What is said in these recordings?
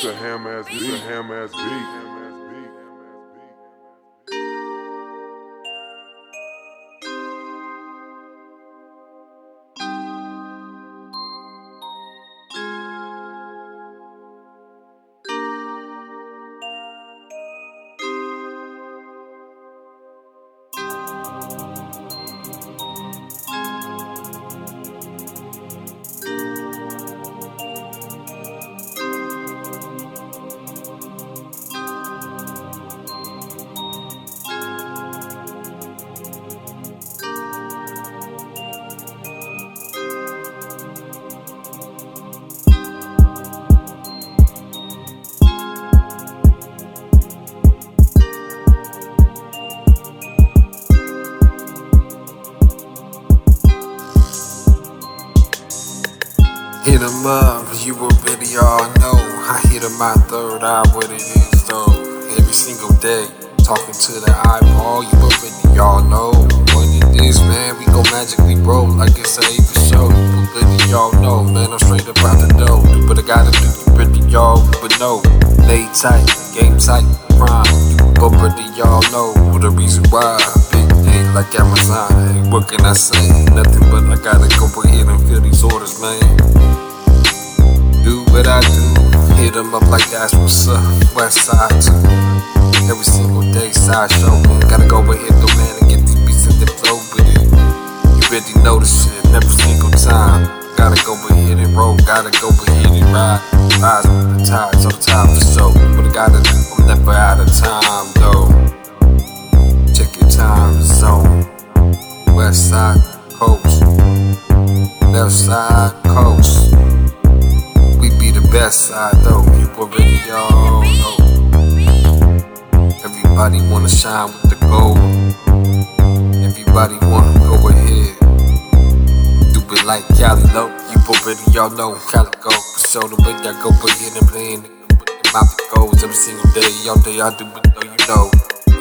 This a ham ass beat. This a ham ass beat. Hit 'em up, you already all know. I hit 'em my third eye, what it is though. Every single day, talking to the eyeball, you already all know. What it is, man, we go magically roll like it's a for show. You already all know, man, I'm straight up out the door. Do what I gotta do, you already all but know. Lay tight, game tight, prime. You already all know the reason why. Big like Amazon, what can I say? Nothing but I gotta go ahead and fill these orders, man what I do. Hit 'em up like that's what's up. West side too. Every single day, side show. Gotta go ahead, though, man, and get these beats in the flow with it. You know the shit every single time. Gotta go and roll. Gotta go and ride. Rise with the tide, time for show. But I gotta I'm never out of time, side though, you already all know. Everybody wanna shine with the gold. Everybody wanna go ahead. Do it like Cali low, you already y'all know. Calico, sure the way I go ahead and it. My goals every single day, all day I do it though, you know.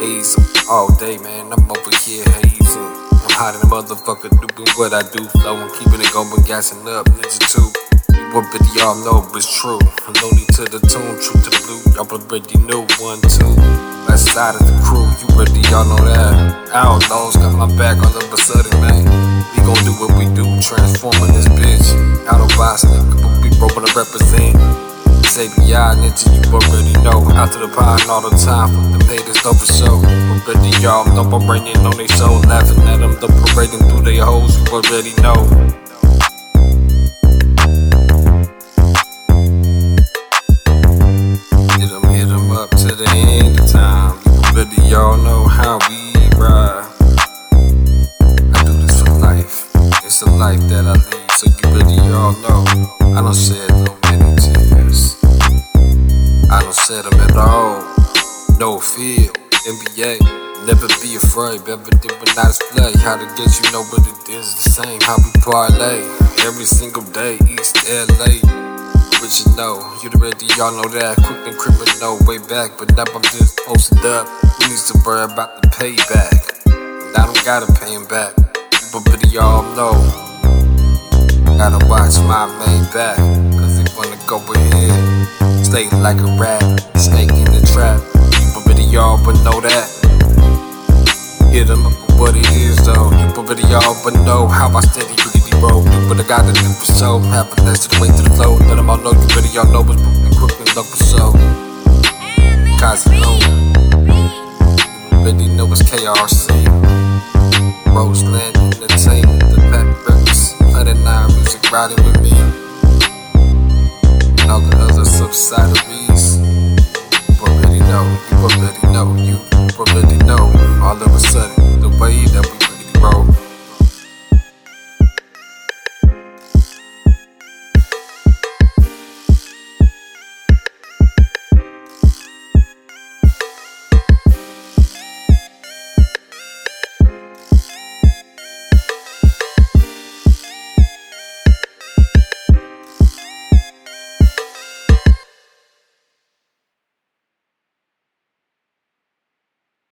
Haze all day, man, I'm over here hazing. I'm hot in the motherfucker, doing what I do, flowing, keeping it going, gassing up, ninja too. What y'all know it's true. Lonely to the tune, true to the blue. Y'all already knew one, two. Last side of the crew, you ready, y'all know that. Outlaws got my back all of a sudden, man. We gon' do what we do, transforming this bitch. Out of Boston, we broken to represent. Yeah, ninja, you already know. Out to the pine all the time, for the haters, though for sure. Already y'all know I'm raining on they show, laughing at them, the parading through their hoes, you already know. Up to the end of time. Already y'all know how we ride. I do this for life. It's a life that I lead, so you really all know. I don't shed no many tears. I don't shed them at all. No fear. NBA. Never be afraid, never do but not display. How to get you know what it is the same. How we parlay every single day, East LA. But you know, you already y'all know that. Quick and criminal no way back, but now I'm just posted up. Who needs to worry about the payback? I don't gotta pay him back. But but y'all know. Gotta watch my main back. Cause they wanna go ahead. Stay like a rat, snake in the trap. But but y'all but know that. Hit 'em up with what it is though. You already y'all but know how I really I gotta do for so. Less to the way to the flow. Let 'em all know you really y'all know quick and low for so. You really know it's KRC. Roseland Entertainment, the Pac Records, Planet 9 Music riding with me. And all the other subsidiaries.